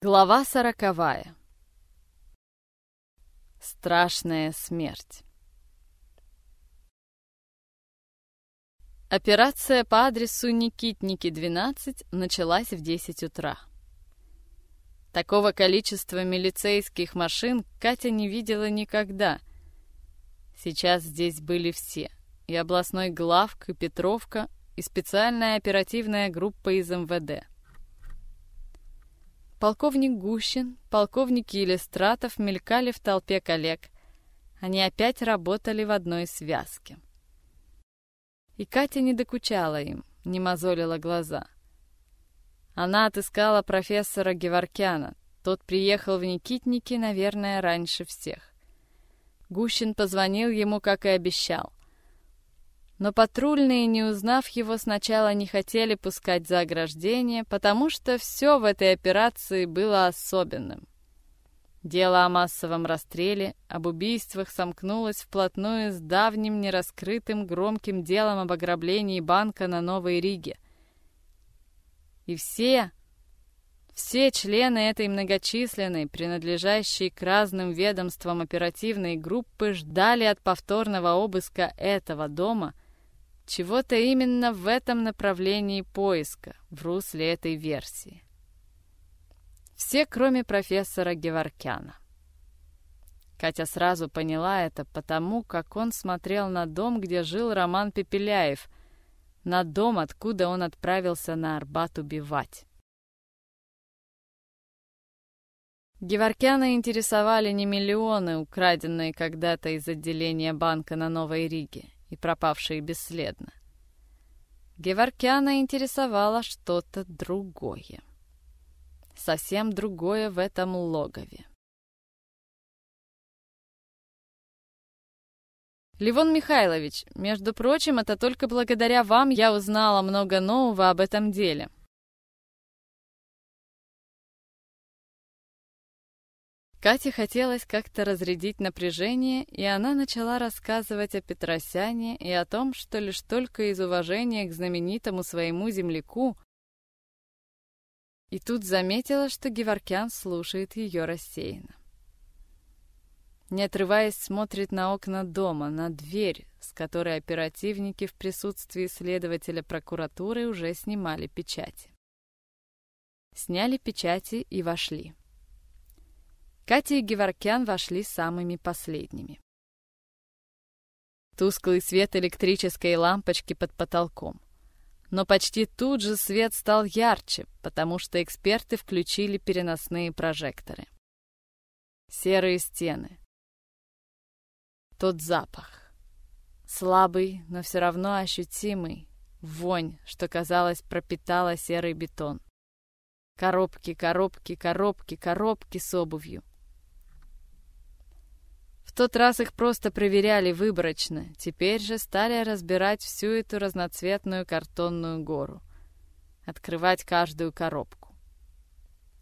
Глава сороковая. Страшная смерть. Операция по адресу Никитники, 12 началась в 10 утра. Такого количества милицейских машин Катя не видела никогда. Сейчас здесь были все. И областной главк, и Петровка, и специальная оперативная группа из МВД. Полковник Гущин, полковник Елистратов мелькали в толпе коллег. Они опять работали в одной связке. И Катя не докучала им, не мозолила глаза. Она отыскала профессора Геворкяна. Тот приехал в Никитники, наверное, раньше всех. Гущин позвонил ему, как и обещал. Но патрульные, не узнав его, сначала не хотели пускать за ограждение, потому что все в этой операции было особенным. Дело о массовом расстреле, об убийствах сомкнулось вплотную с давним нераскрытым громким делом об ограблении банка на Новой Риге. И все, все члены этой многочисленной, принадлежащей к разным ведомствам оперативной группы ждали от повторного обыска этого дома – чего-то именно в этом направлении поиска, в русле этой версии. Все, кроме профессора Геворкяна. Катя сразу поняла это потому, как он смотрел на дом, где жил Роман Пепеляев, на дом, откуда он отправился на Арбат убивать. Геворкяна интересовали не миллионы, украденные когда-то из отделения банка на Новой Риге, и пропавшие бесследно. Геворкяна интересовало что-то другое. Совсем другое в этом логове. Ливон Михайлович, между прочим, это только благодаря вам я узнала много нового об этом деле. Кате хотелось как-то разрядить напряжение, и она начала рассказывать о Петросяне и о том, что лишь только из уважения к знаменитому своему земляку. И тут заметила, что Геворкян слушает ее рассеянно. Не отрываясь, смотрит на окна дома, на дверь, с которой оперативники в присутствии следователя прокуратуры уже снимали печати. Сняли печати и вошли. Катя и Геворкян вошли самыми последними. Тусклый свет электрической лампочки под потолком. Но почти тут же свет стал ярче, потому что эксперты включили переносные прожекторы. Серые стены. Тот запах. Слабый, но все равно ощутимый. Вонь, что, казалось, пропитала серый бетон. Коробки, коробки, коробки, коробки с обувью тот раз их просто проверяли выборочно, теперь же стали разбирать всю эту разноцветную картонную гору. Открывать каждую коробку.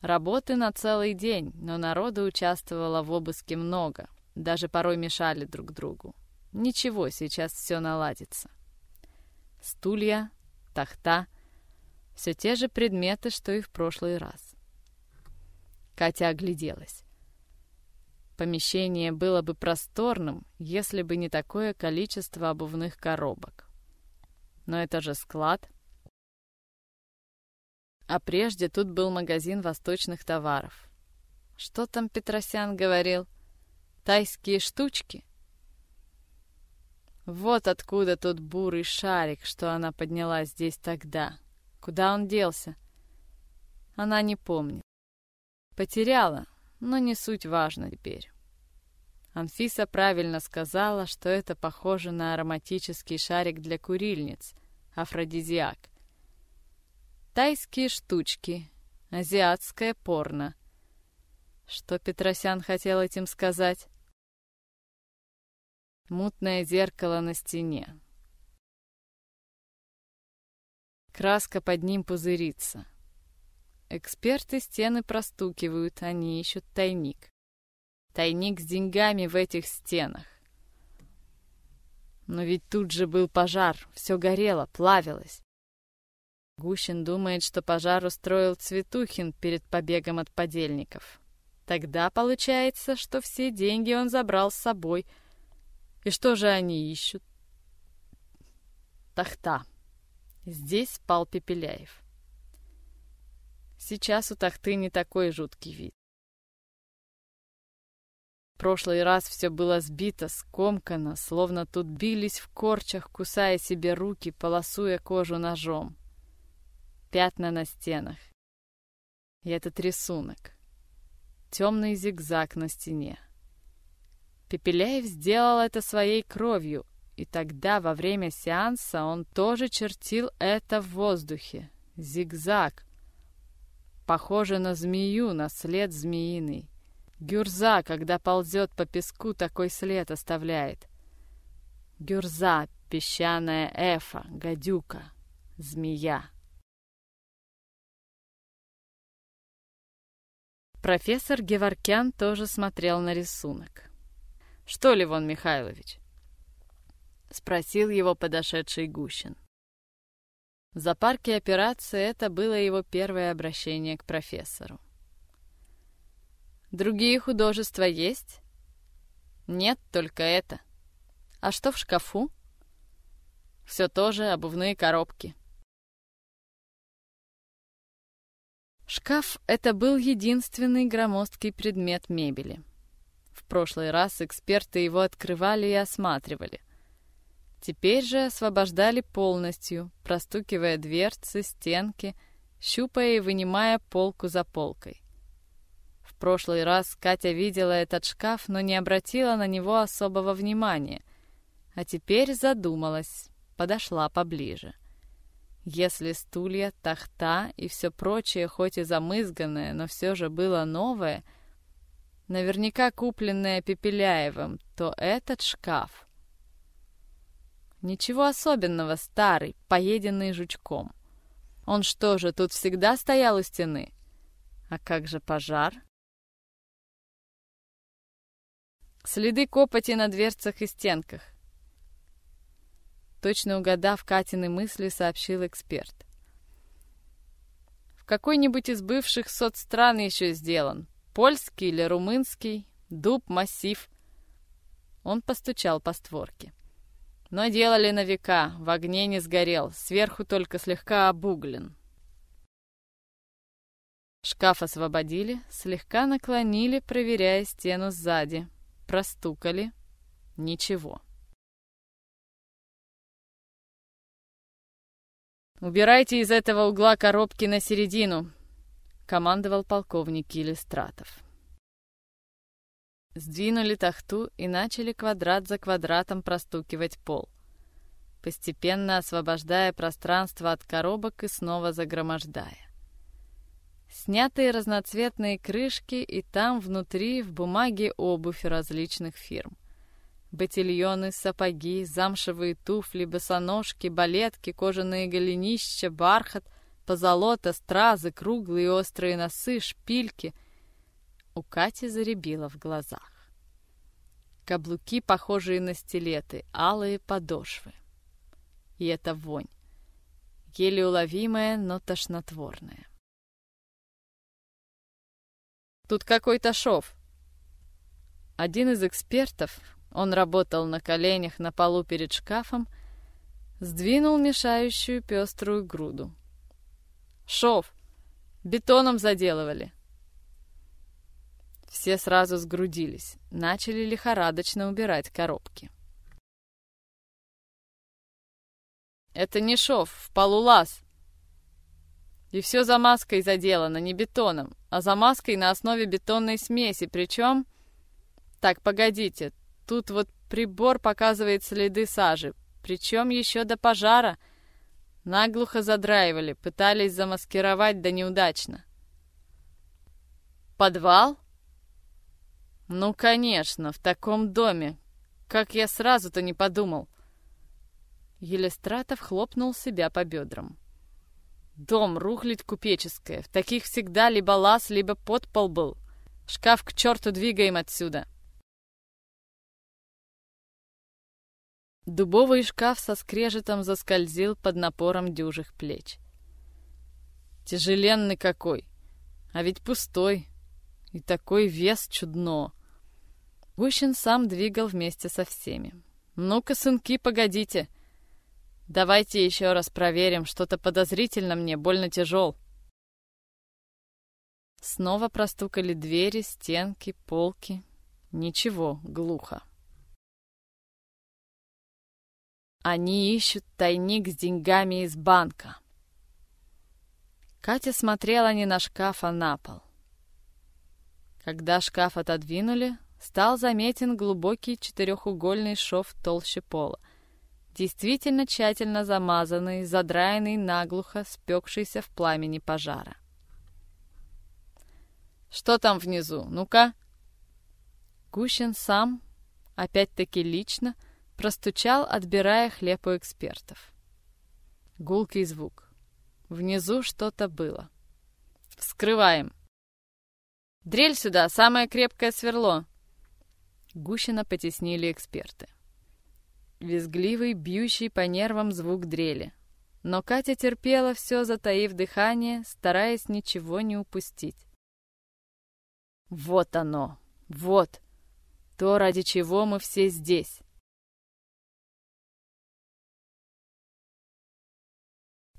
Работы на целый день, но народу участвовало в обыске много, даже порой мешали друг другу. Ничего, сейчас все наладится. Стулья, тахта — все те же предметы, что и в прошлый раз. Катя огляделась. Помещение было бы просторным, если бы не такое количество обувных коробок. Но это же склад. А прежде тут был магазин восточных товаров. Что там Петросян говорил? Тайские штучки? Вот откуда тот бурый шарик, что она подняла здесь тогда. Куда он делся? Она не помнит. Потеряла, но не суть важно теперь. Анфиса правильно сказала, что это похоже на ароматический шарик для курильниц, афродизиак. Тайские штучки, азиатское порно. Что Петросян хотел этим сказать? Мутное зеркало на стене. Краска под ним пузырится. Эксперты стены простукивают, они ищут тайник. Тайник с деньгами в этих стенах. Но ведь тут же был пожар, все горело, плавилось. Гущин думает, что пожар устроил Цветухин перед побегом от подельников. Тогда получается, что все деньги он забрал с собой. И что же они ищут? Тахта. Здесь спал Пепеляев. Сейчас у тахты не такой жуткий вид. Прошлый раз все было сбито, скомкано, словно тут бились в корчах, кусая себе руки, полосуя кожу ножом. Пятна на стенах. И этот рисунок темный зигзаг на стене. Пепеляев сделал это своей кровью, и тогда во время сеанса он тоже чертил это в воздухе. Зигзаг. Похоже на змею, на след змеиный. Гюрза, когда ползет по песку, такой след оставляет. Гюрза, песчаная эфа, гадюка, змея. Профессор Геворкян тоже смотрел на рисунок. «Что, Ливон Михайлович?» — спросил его подошедший Гущин. В зоопарке операции это было его первое обращение к профессору. «Другие художества есть?» «Нет, только это. А что в шкафу?» «Все тоже обувные коробки». Шкаф — это был единственный громоздкий предмет мебели. В прошлый раз эксперты его открывали и осматривали. Теперь же освобождали полностью, простукивая дверцы, стенки, щупая и вынимая полку за полкой. Прошлый раз Катя видела этот шкаф, но не обратила на него особого внимания, а теперь задумалась, подошла поближе. Если стулья, тахта и все прочее, хоть и замызганное, но все же было новое, наверняка купленное Пепеляевым, то этот шкаф... Ничего особенного, старый, поеденный жучком. Он что же, тут всегда стоял у стены? А как же пожар? Следы копоти на дверцах и стенках. Точно угадав Катины мысли, сообщил эксперт. В какой-нибудь из бывших соцстран еще сделан. Польский или румынский, дуб, массив. Он постучал по створке. Но делали на века, в огне не сгорел, сверху только слегка обуглен. Шкаф освободили, слегка наклонили, проверяя стену сзади. Простукали. Ничего. «Убирайте из этого угла коробки на середину», — командовал полковник Елистратов. Сдвинули тахту и начали квадрат за квадратом простукивать пол, постепенно освобождая пространство от коробок и снова загромождая. Снятые разноцветные крышки, и там внутри в бумаге обувь различных фирм. Ботильоны, сапоги, замшевые туфли, босоножки, балетки, кожаные голенища, бархат, позолота, стразы, круглые острые носы, шпильки. У Кати заребило в глазах. Каблуки, похожие на стилеты, алые подошвы. И эта вонь. Еле уловимая, но тошнотворная. Тут какой-то шов. Один из экспертов, он работал на коленях на полу перед шкафом, сдвинул мешающую пеструю груду. «Шов! Бетоном заделывали!» Все сразу сгрудились, начали лихорадочно убирать коробки. «Это не шов, в полу лаз!» И все замазкой заделано, не бетоном, а замазкой на основе бетонной смеси, причем... Так, погодите, Тут вот прибор показывает следы сажи, причем еще до пожара. Наглухо задраивали, пытались замаскировать, да неудачно. Подвал? Ну, конечно, в таком доме. Как я сразу-то не подумал. Елистратов хлопнул себя по бедрам. Дом, рухлить купеческая. В таких всегда либо лаз, либо подпол был. Шкаф к черту двигаем отсюда. Дубовый шкаф со скрежетом заскользил под напором дюжих плеч. Тяжеленный какой. А ведь пустой. И такой вес чудно. Гущин сам двигал вместе со всеми. «Ну-ка, сынки, погодите. Давайте еще раз проверим, что-то подозрительно мне, больно тяжел». Снова простукали двери, стенки, полки. Ничего, глухо. Они ищут тайник с деньгами из банка. Катя смотрела не на шкаф, а на пол. Когда шкаф отодвинули, стал заметен глубокий четырехугольный шов толще пола, действительно тщательно замазанный, задраенный наглухо, спекшийся в пламени пожара. «Что там внизу? Ну-ка!» Гущин сам, опять-таки лично, простучал, отбирая хлеб у экспертов. Гулкий звук. Внизу что-то было. «Вскрываем!» «Дрель сюда, самое крепкое сверло!» Гущина потеснили эксперты. Визгливый, бьющий по нервам звук дрели. Но Катя терпела все, затаив дыхание, стараясь ничего не упустить. Вот оно, вот, то, ради чего мы все здесь.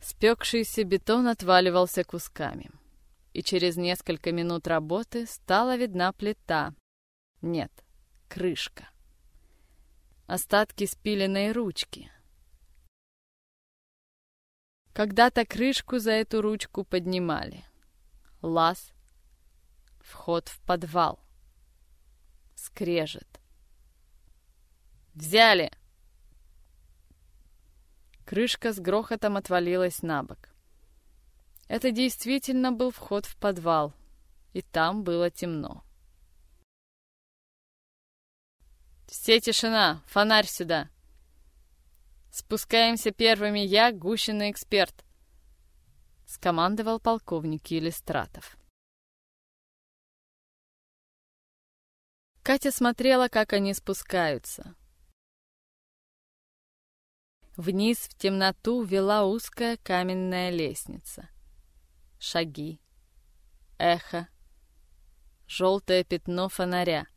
Спекшийся бетон отваливался кусками. И через несколько минут работы стала видна плита. Нет, крышка. Остатки спиленной ручки. Когда-то крышку за эту ручку поднимали. Лаз. Вход в подвал. Скрежет. «Взяли!» Крышка с грохотом отвалилась на бок. Это действительно был вход в подвал, и там было темно. «Все тишина! Фонарь сюда!» «Спускаемся первыми я, Гущин эксперт!» — скомандовал полковник Елистратов. Катя смотрела, как они спускаются. Вниз в темноту вела узкая каменная лестница. Шаги. Эхо. Желтое пятно фонаря.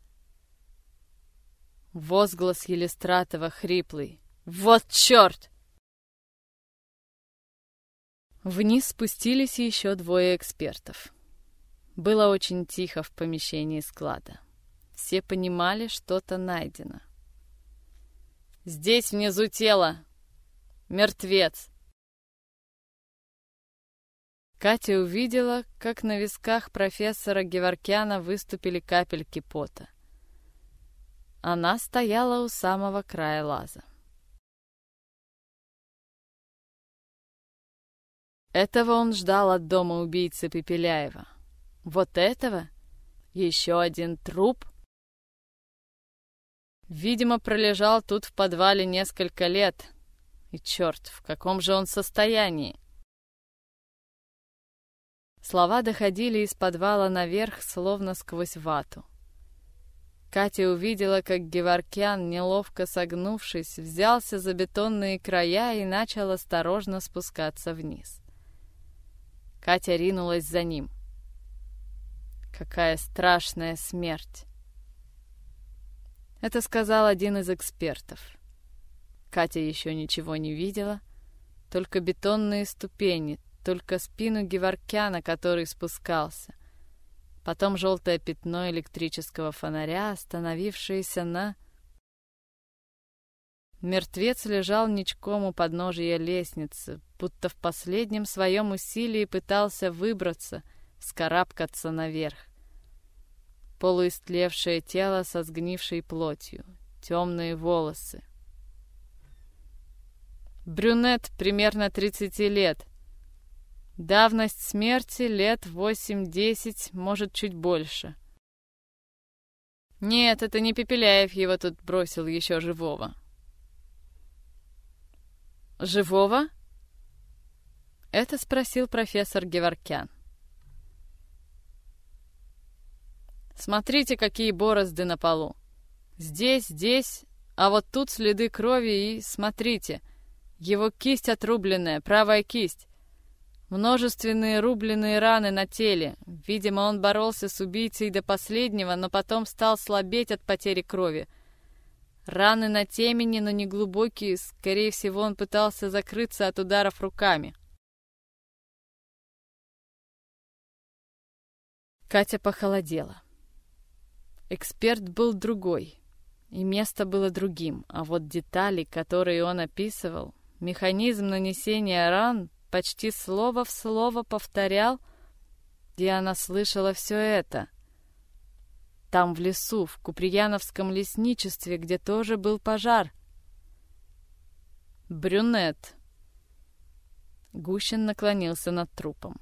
Возглас Елистратова хриплый. «Вот черт!» Вниз спустились еще двое экспертов. Было очень тихо в помещении склада. Все понимали, что-то найдено. «Здесь внизу тело! Мертвец!» Катя увидела, как на висках профессора Геворкяна выступили капельки пота. Она стояла у самого края лаза. Этого он ждал от дома убийцы Пепеляева. Вот этого? Еще один труп? Видимо, пролежал тут в подвале несколько лет. И черт, в каком же он состоянии? Слова доходили из подвала наверх, словно сквозь вату. Катя увидела, как Геворкян, неловко согнувшись, взялся за бетонные края и начал осторожно спускаться вниз. Катя ринулась за ним. Какая страшная смерть! Это сказал один из экспертов. Катя еще ничего не видела, только бетонные ступени, только спину Геворкяна, который спускался — потом желтое пятно электрического фонаря, остановившееся на... Мертвец лежал ничком у подножия лестницы, будто в последнем своем усилии пытался выбраться, скарабкаться наверх. Полуистлевшее тело со сгнившей плотью, темные волосы. Брюнет примерно 30 лет — Давность смерти лет восемь-десять, может, чуть больше. Нет, это не Пепеляев его тут бросил еще живого. Живого? Это спросил профессор Геворкян. Смотрите, какие борозды на полу. Здесь, здесь, а вот тут следы крови и, смотрите, его кисть отрубленная, правая кисть. Множественные рубленые раны на теле. Видимо, он боролся с убийцей до последнего, но потом стал слабеть от потери крови. Раны на темени, но не глубокие. Скорее всего, он пытался закрыться от ударов руками. Катя похолодела. Эксперт был другой, и место было другим, а вот детали, которые он описывал, механизм нанесения ран почти слово в слово повторял, где она слышала все это. Там, в лесу, в Куприяновском лесничестве, где тоже был пожар. Брюнет. Гущин наклонился над трупом.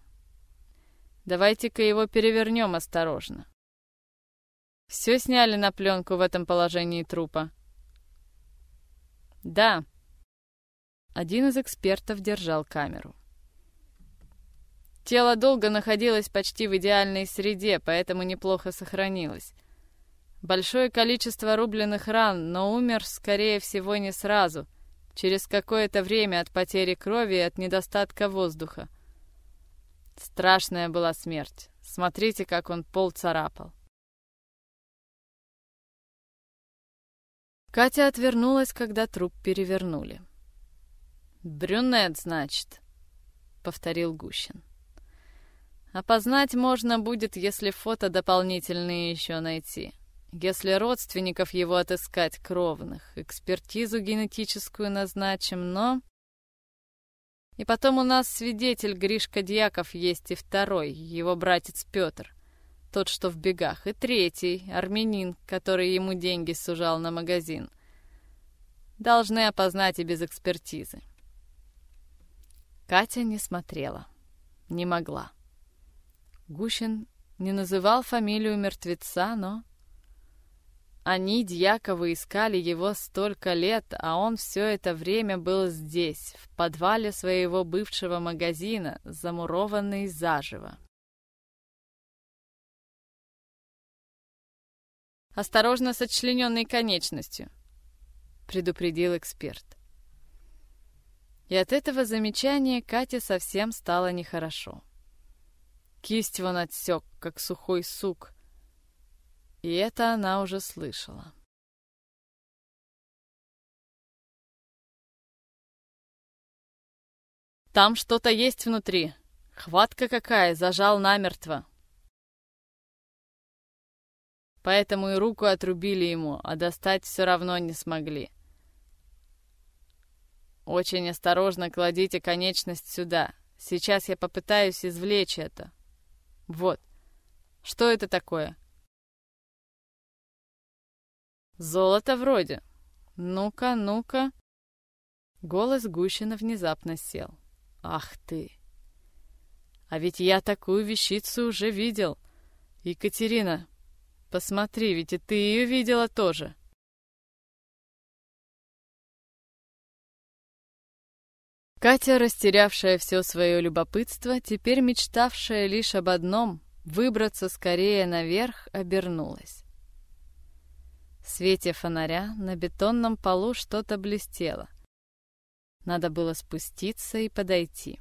Давайте-ка его перевернем осторожно. Все сняли на пленку в этом положении трупа? Да. Один из экспертов держал камеру. Тело долго находилось почти в идеальной среде, поэтому неплохо сохранилось. Большое количество рубленных ран, но умер, скорее всего, не сразу, через какое-то время от потери крови и от недостатка воздуха. Страшная была смерть. Смотрите, как он пол царапал. Катя отвернулась, когда труп перевернули. «Брюнет, значит», — повторил Гущин. «Опознать можно будет, если фото дополнительные еще найти. Если родственников его отыскать кровных, экспертизу генетическую назначим, но и потом у нас свидетель Гришка Дьяков есть и второй, его братец Петр, тот, что в бегах, и третий, армянин, который ему деньги сужал на магазин. Должны опознать и без экспертизы. Катя не смотрела, не могла. Гущин не называл фамилию мертвеца, но они, Дьяковы, искали его столько лет, а он все это время был здесь, в подвале своего бывшего магазина, замурованный заживо. «Осторожно с отчлененной конечностью», — предупредил эксперт. И от этого замечания Кате совсем стало нехорошо. Кисть вон отсек, как сухой сук, и это она уже слышала. Там что-то есть внутри. Хватка какая, зажал намертво. Поэтому и руку отрубили ему, а достать все равно не смогли. Очень осторожно кладите конечность сюда. Сейчас я попытаюсь извлечь это. Вот. Что это такое? Золото вроде. Ну-ка, ну-ка. Голос Гущина внезапно сел. Ах ты! А ведь я такую вещицу уже видел. Екатерина, посмотри, ведь и ты ее видела тоже. Катя, растерявшая все свое любопытство, теперь мечтавшая лишь об одном — выбраться скорее наверх, обернулась. В свете фонаря на бетонном полу что-то блестело. Надо было спуститься и подойти.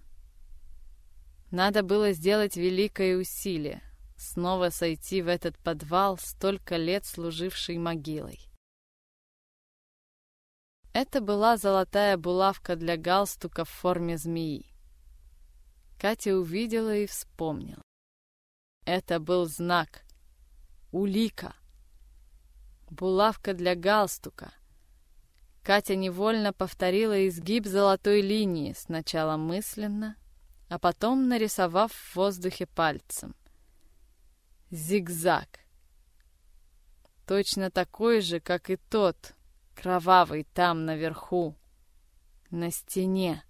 Надо было сделать великое усилие, снова сойти в этот подвал, столько лет служивший могилой. Это была золотая булавка для галстука в форме змеи. Катя увидела и вспомнила. Это был знак, улика булавка для галстука. Катя невольно повторила изгиб золотой линии, сначала мысленно, а потом нарисовав в воздухе пальцем. Зигзаг. Точно такой же, как и тот, кровавый там наверху, на стене.